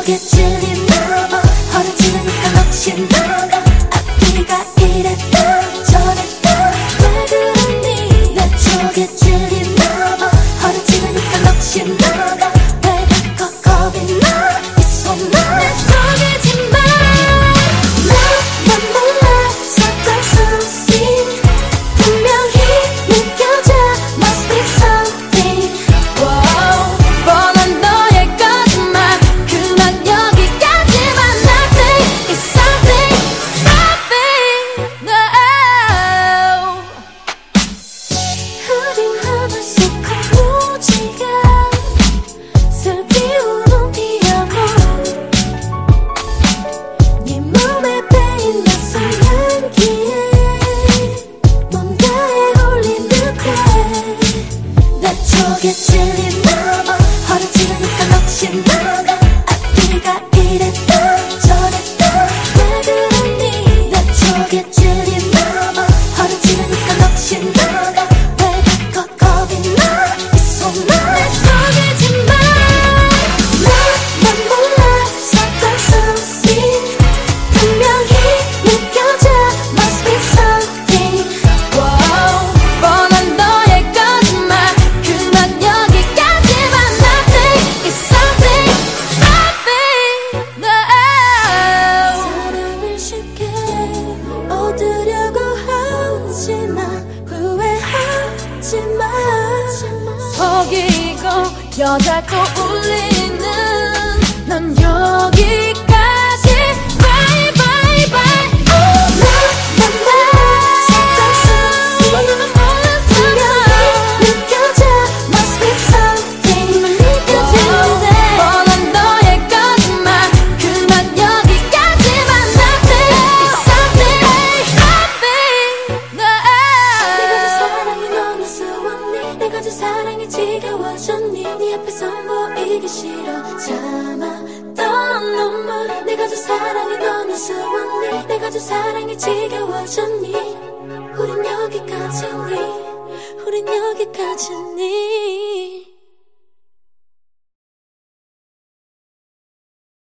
속에 찔린 나봐 허름지는 니까 혹시 나가 앞뒤가 이랬다. Get till 속이고 여자 또 울리는 넌 여기 네 앞에서 보이기 싫어. 참았던 눈물. 내가 준 사랑이 너무 수웠니 내가 준 사랑이 지겨워졌니? 우린 여기까지니? 우린 여기까지니?